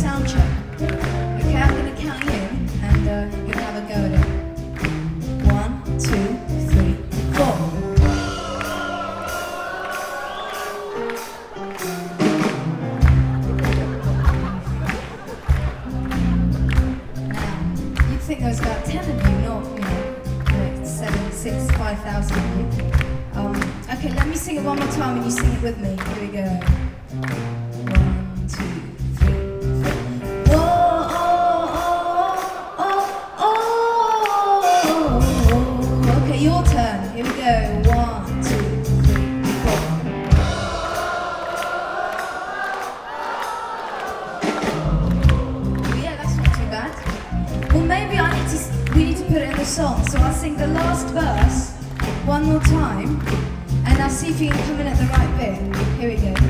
sound check. Okay, I'm gonna count you, and uh, you have a go at it. One, two, three, four. Now, you'd think there was about ten of you, not you know, like seven, six, five thousand of you. Um, okay, let me sing it one more time, and you sing it with me. Here we go. Song. So I'll sing the last verse one more time, and I'll see if you can come in at the right bit. Here we go.